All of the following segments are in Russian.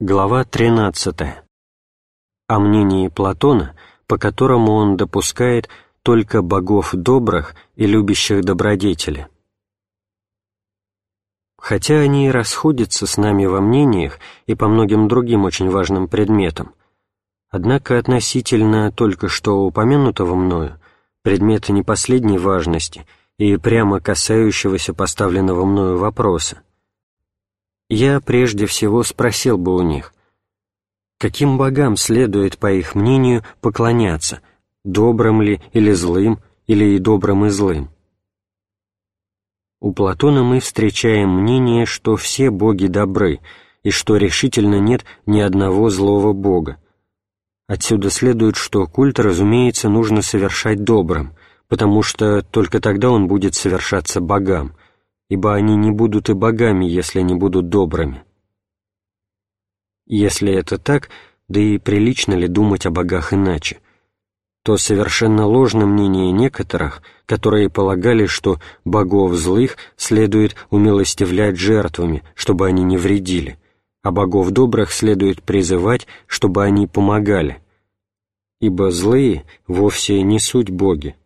Глава 13. О мнении Платона, по которому он допускает только богов добрых и любящих добродетели. Хотя они и расходятся с нами во мнениях и по многим другим очень важным предметам, однако относительно только что упомянутого мною, предмета не последней важности и прямо касающегося поставленного мною вопроса, я прежде всего спросил бы у них, каким богам следует, по их мнению, поклоняться, добрым ли или злым, или и добрым и злым. У Платона мы встречаем мнение, что все боги добры, и что решительно нет ни одного злого бога. Отсюда следует, что культ, разумеется, нужно совершать добрым, потому что только тогда он будет совершаться богам — ибо они не будут и богами, если не будут добрыми. Если это так, да и прилично ли думать о богах иначе, то совершенно ложно мнение некоторых, которые полагали, что богов злых следует умилостивлять жертвами, чтобы они не вредили, а богов добрых следует призывать, чтобы они помогали, ибо злые вовсе не суть боги.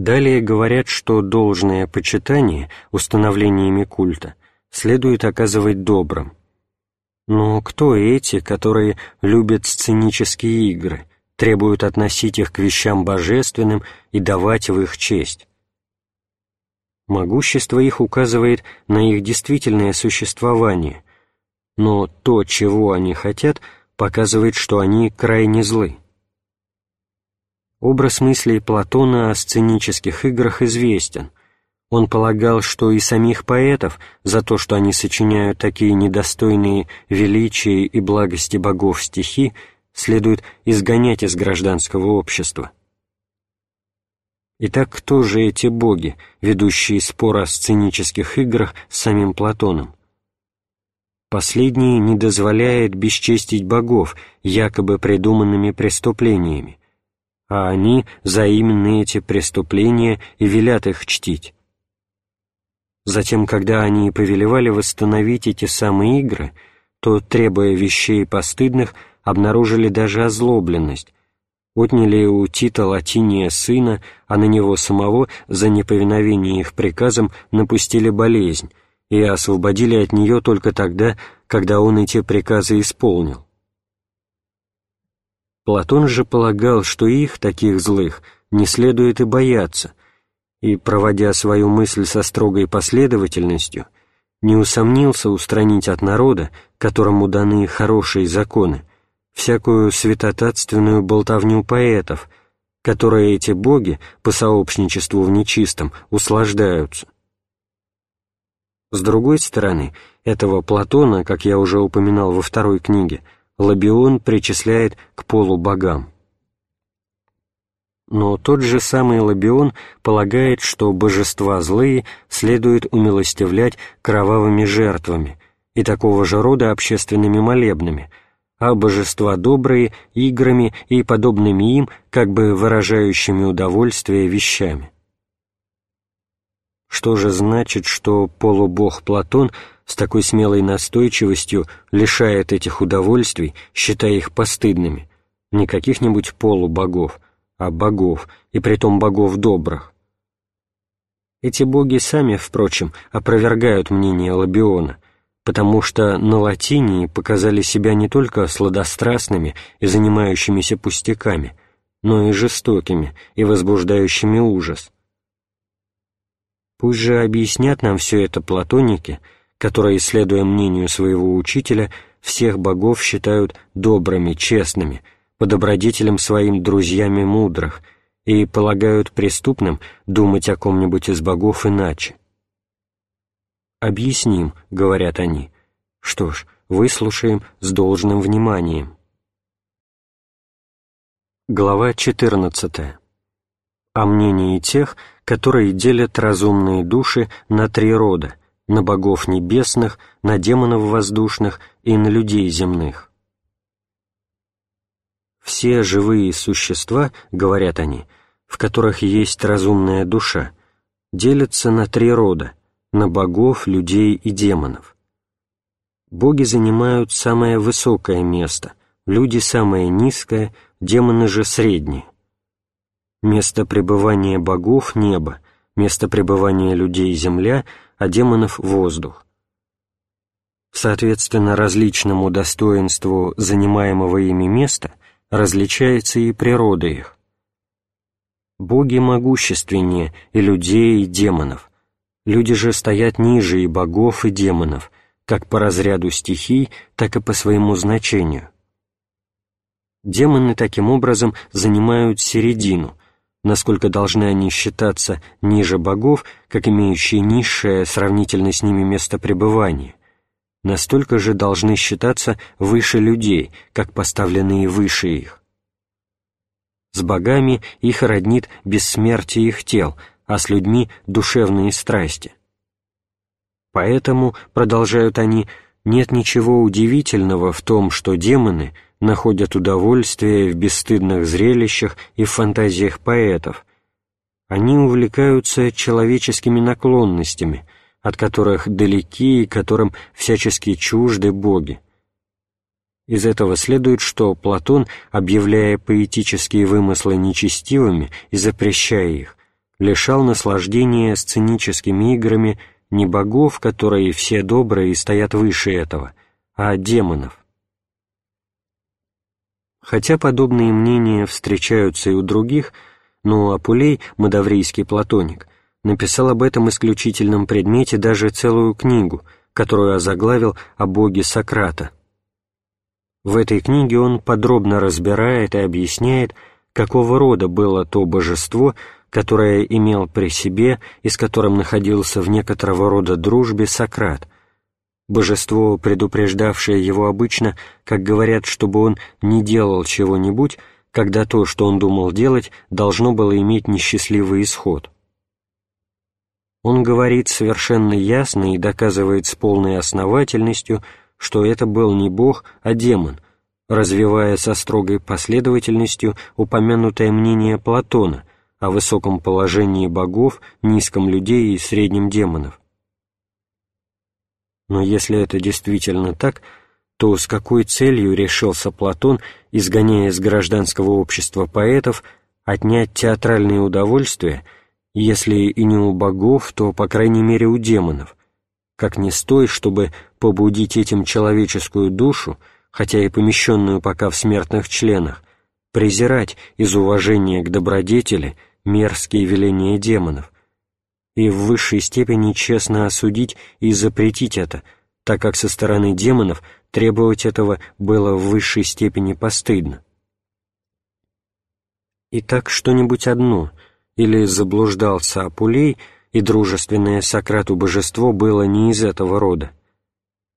Далее говорят, что должное почитание установлениями культа следует оказывать добрым. Но кто эти, которые любят сценические игры, требуют относить их к вещам божественным и давать в их честь? Могущество их указывает на их действительное существование, но то, чего они хотят, показывает, что они крайне злы. Образ мыслей Платона о сценических играх известен. Он полагал, что и самих поэтов за то, что они сочиняют такие недостойные величия и благости богов стихи, следует изгонять из гражданского общества. Итак, кто же эти боги, ведущие спор о сценических играх с самим Платоном? Последний не дозволяет бесчестить богов якобы придуманными преступлениями, а они за именно эти преступления и велят их чтить. Затем, когда они повелевали восстановить эти самые игры, то, требуя вещей постыдных, обнаружили даже озлобленность, отняли у Тита Латиния сына, а на него самого за неповиновение их приказам напустили болезнь и освободили от нее только тогда, когда он эти приказы исполнил. Платон же полагал, что их, таких злых, не следует и бояться, и, проводя свою мысль со строгой последовательностью, не усомнился устранить от народа, которому даны хорошие законы, всякую святотатственную болтовню поэтов, которые эти боги, по сообщничеству в нечистом, услаждаются. С другой стороны, этого Платона, как я уже упоминал во второй книге, Лабион причисляет к полубогам. Но тот же самый Лабион полагает, что божества злые следует умилостивлять кровавыми жертвами и такого же рода общественными молебнами, а божества добрые — играми и подобными им, как бы выражающими удовольствие вещами. Что же значит, что полубог Платон с такой смелой настойчивостью лишает этих удовольствий, считая их постыдными, не каких-нибудь полубогов, а богов, и притом богов добрых? Эти боги сами, впрочем, опровергают мнение Лабиона, потому что на латинии показали себя не только сладострастными и занимающимися пустяками, но и жестокими и возбуждающими ужас – Пусть же объяснят нам все это платоники, которые, следуя мнению своего учителя, всех богов считают добрыми, честными, по добродетелям своим друзьями мудрых, и полагают преступным думать о ком-нибудь из богов иначе. «Объясним», — говорят они. Что ж, выслушаем с должным вниманием. Глава 14. О мнении тех, которые делят разумные души на три рода — на богов небесных, на демонов воздушных и на людей земных. Все живые существа, говорят они, в которых есть разумная душа, делятся на три рода — на богов, людей и демонов. Боги занимают самое высокое место, люди самое низкое, демоны же средние. Место пребывания богов — небо, место пребывания людей — земля, а демонов — воздух. Соответственно, различному достоинству занимаемого ими места различается и природа их. Боги могущественнее и людей, и демонов. Люди же стоят ниже и богов, и демонов, как по разряду стихий, так и по своему значению. Демоны таким образом занимают середину, насколько должны они считаться ниже богов, как имеющие низшее сравнительно с ними место пребывания, настолько же должны считаться выше людей, как поставленные выше их. С богами их роднит бессмертие их тел, а с людьми — душевные страсти. Поэтому, продолжают они, нет ничего удивительного в том, что демоны находят удовольствие в бесстыдных зрелищах и в фантазиях поэтов. Они увлекаются человеческими наклонностями, от которых далеки и которым всячески чужды боги из этого следует, что Платон, объявляя поэтические вымыслы нечестивыми и запрещая их, лишал наслаждения сценическими играми не богов, которые все добрые и стоят выше этого, а демонов. Хотя подобные мнения встречаются и у других, но Апулей, мадаврийский платоник, написал об этом исключительном предмете даже целую книгу, которую озаглавил о боге Сократа – в этой книге он подробно разбирает и объясняет, какого рода было то божество, которое имел при себе и с которым находился в некоторого рода дружбе Сократ, божество, предупреждавшее его обычно, как говорят, чтобы он не делал чего-нибудь, когда то, что он думал делать, должно было иметь несчастливый исход. Он говорит совершенно ясно и доказывает с полной основательностью, что это был не бог, а демон, развивая со строгой последовательностью упомянутое мнение Платона о высоком положении богов, низком людей и среднем демонов. Но если это действительно так, то с какой целью решился Платон, изгоняя из гражданского общества поэтов, отнять театральные удовольствия, если и не у богов, то, по крайней мере, у демонов, как не с той, чтобы побудить этим человеческую душу, хотя и помещенную пока в смертных членах, презирать из уважения к добродетели мерзкие веления демонов, и в высшей степени честно осудить и запретить это, так как со стороны демонов требовать этого было в высшей степени постыдно. И так что-нибудь одно, или заблуждался Апулей, и дружественное Сократу божество было не из этого рода.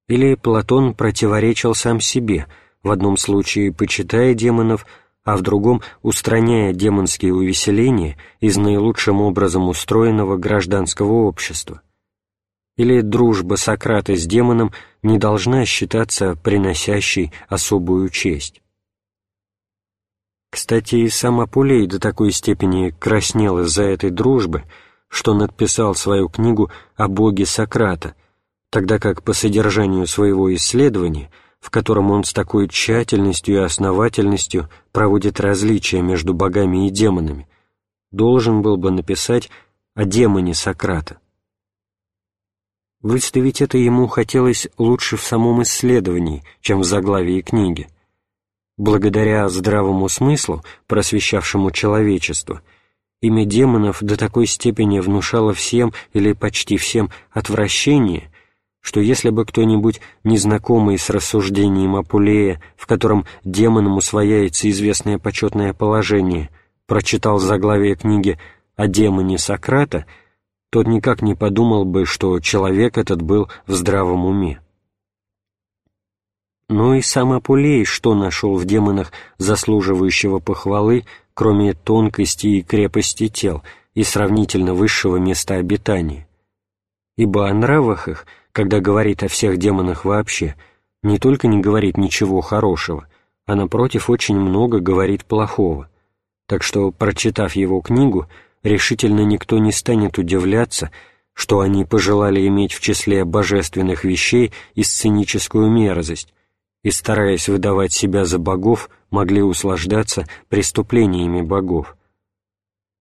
Или Платон противоречил сам себе, в одном случае почитая демонов, а в другом устраняя демонские увеселения из наилучшим образом устроенного гражданского общества. Или дружба Сократа с демоном не должна считаться приносящей особую честь. Кстати, и сам Апулей до такой степени краснел из-за этой дружбы, что надписал свою книгу о боге Сократа, тогда как по содержанию своего исследования, в котором он с такой тщательностью и основательностью проводит различия между богами и демонами, должен был бы написать о демоне Сократа. Выставить это ему хотелось лучше в самом исследовании, чем в заглавии книги. Благодаря здравому смыслу, просвещавшему человечество – имя демонов до такой степени внушало всем или почти всем отвращение, что если бы кто-нибудь, незнакомый с рассуждением Апулея, в котором демонам усвояется известное почетное положение, прочитал заглавие книги о демоне Сократа, тот никак не подумал бы, что человек этот был в здравом уме. Но и сам Апулей что нашел в демонах заслуживающего похвалы, кроме тонкости и крепости тел и сравнительно высшего места обитания. Ибо о нравах их, когда говорит о всех демонах вообще, не только не говорит ничего хорошего, а напротив очень много говорит плохого. Так что, прочитав его книгу, решительно никто не станет удивляться, что они пожелали иметь в числе божественных вещей и сценическую мерзость, и, стараясь выдавать себя за богов, могли услаждаться преступлениями богов.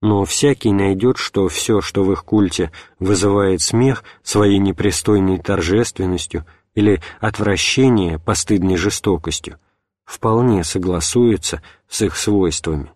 Но всякий найдет, что все, что в их культе вызывает смех своей непристойной торжественностью или отвращение постыдной жестокостью, вполне согласуется с их свойствами.